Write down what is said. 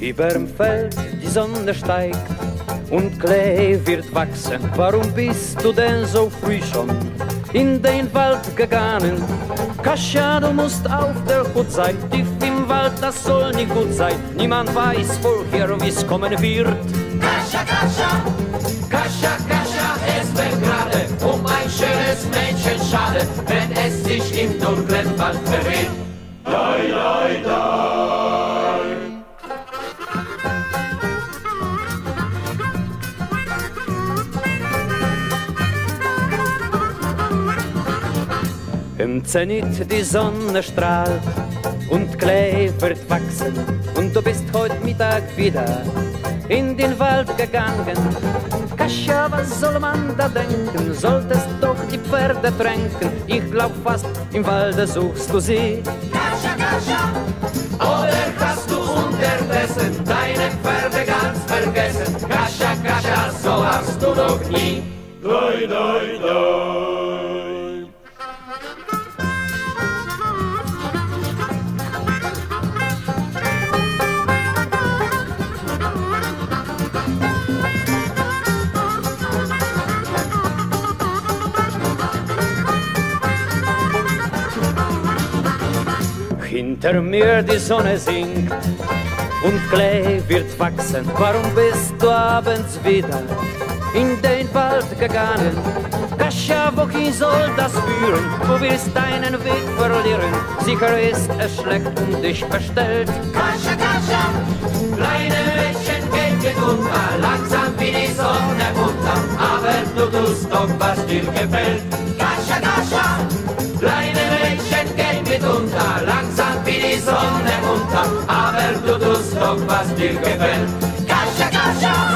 Überm Feld die Sonne steigt und Klee wird wachsen. Warum bist du denn so früh schon in den Wald gegangen? Kascha, du musst auf der Hut sein, tief im Wald, das soll nicht gut sein. Niemand weiß vorher, wie's kommen wird. Kascha, Kascha, Kascha, Kascha, es wäre gerade um ein schönes Mädchen schade, wenn es sich im dunklen Wald verrät. Dai, dai, Im Zenit die Sonne strahlt und Klee wird wachsen und du bist heute Mittag wieder in den Wald gegangen. Kascha, was soll man da denken? Solltest doch die Pferde tränken. Ich glaub fast, im Walde suchst du sie. Kascha, Kascha, oder hast du unterdessen deine Pferde ganz vergessen? Kascha, Kascha, so hast du doch nie. Doi, doi, doi. Hinter mir die Sonne singt und Klee wird wachsen. Warum bist du abends wieder in den Wald gegangen? Kascha, wohin soll das führen? Du wirst deinen Weg verlieren. Sicher ist es schlecht um dich bestellt. Kascha, Kascha, kleine Mädchen geht mit unter, langsam wie die Sonne unter. Aber du tust doch, was dir gefällt. Kascha, Kascha, son de punta, a ver tu tus copas, dir que fer. Caixa, caixa!